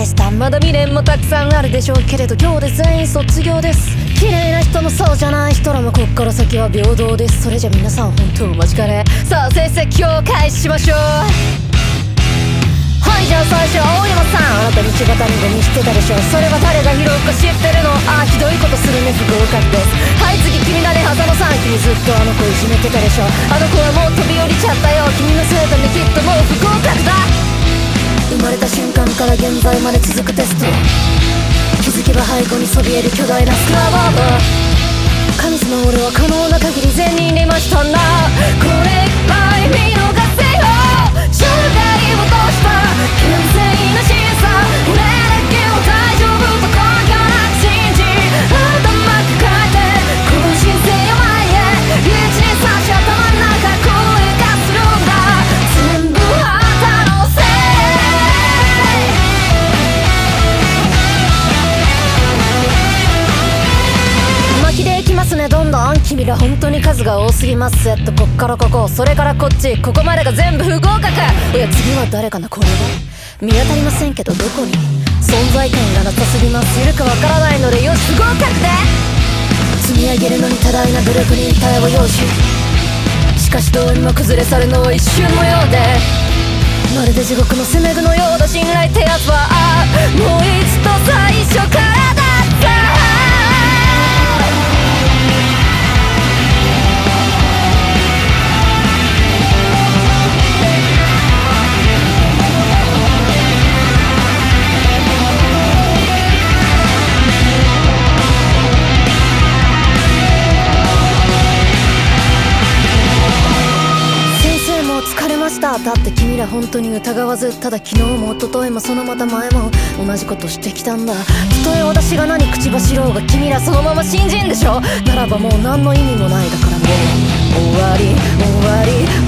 でしたまだ未練もたくさんあるでしょうけれど今日で全員卒業です。綺麗な人もそうじゃない人らもこっから先は平等です。それじゃ皆さん本当お待ちかね。さあ成績を開始しましょう。はいじゃあ最初は青山さん。あなた道端にゴミ捨てたでしょそれは誰が拾うか知ってるの？ああひどいことするね。不合格です。はい次君だね狭間さん。君ずっとあの子いじめてたでしょあの子はもう飛び降りちゃったよ。君のせいだねきっともう不合格だ。から現在まで続くテスト。気づけば背後にそびえる巨大なスクラバーバー神様俺は可能な限り善人にましたな。これますね。どんどん。君ら本当に数が多すぎます。えっとこっからここ。それからこっち。ここまでが全部不合格。いや次は誰かなこれは見当たりませんけどどこに？存在感がなさすぎます。いるかわからないのでよし不合格で積み上げるのに多大な努力に耐えを要ししかしどうにも崩れ去るのは一瞬のようで。まるで地獄の攻め具のようだ。信頼ってやつはあもう一度だって君ら本当に疑わずただ昨日も一昨日もそのまた前も同じことしてきたんだ。たとえ私が何口走ろうが君らそのまま信じんでしょ。ならばもう何の意味もないだからもう終わり終わり。